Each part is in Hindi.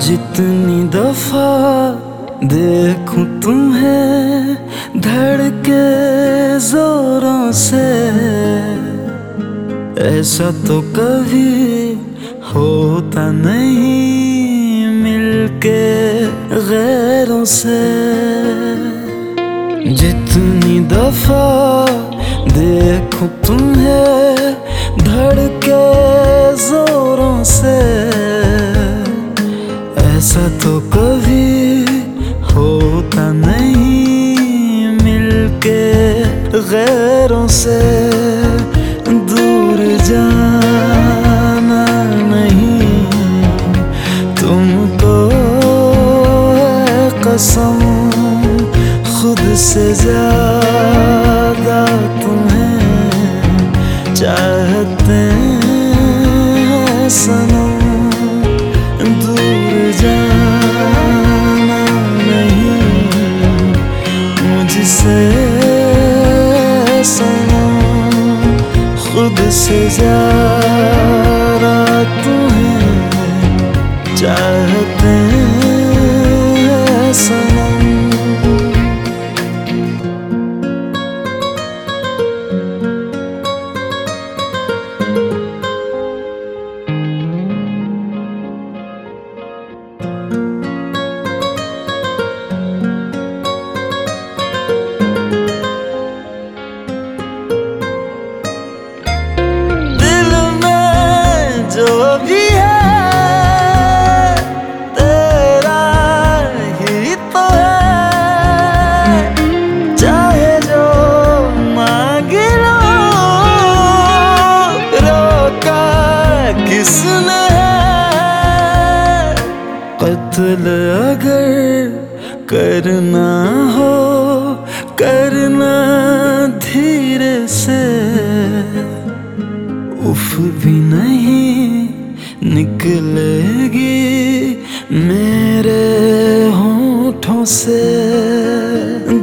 जितनी दफ़ा देखूँ तुम्हें धड़के जोरों से, ऐसा तो कभी होता नहीं मिलके गैरों से। जितनी दफ़ा देखूँ तुम्हें तो कभी होता नहीं मिलके गैरों से दूर जाना नहीं। तुमको कसम, खुद से ज़्यादा तुम्हें चाहते हैं से ज़्यादा तुम्हें चाहते हैं। जो भी है, तेरा ही तो है। चाहे जो मांग लो रोका किसने कत्ल अगर करना हो, करना धीरे से। उफ भी नहीं निकलेगी मेरे होठों से।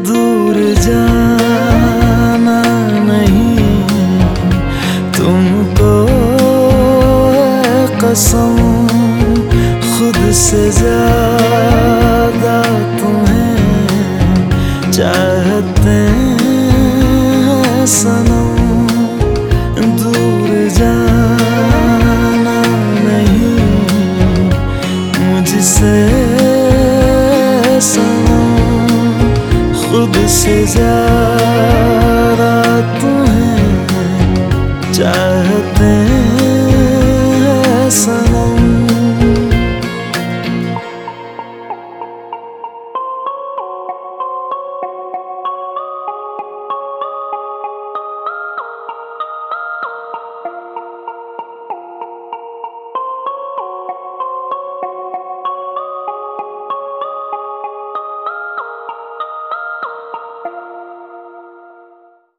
दूर जाना नहीं। तुमको कसम, खुद से ज़्यादा तुम्हें चाहते हैं सनम। खुद से ज़्यादा तुम्हें चाहते हैं सनम